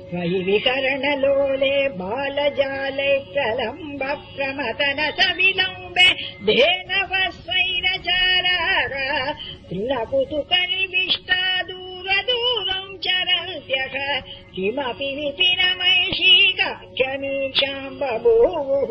त्वयि विकरणलोले बालजाले प्रलम्ब प्रमतनसविलम्बे धेनवस्वैर चारुतु करिमिष्टा दूरदूरम् चरन्त्यः किमपि विति क्षमीक्षाम् बभूवुः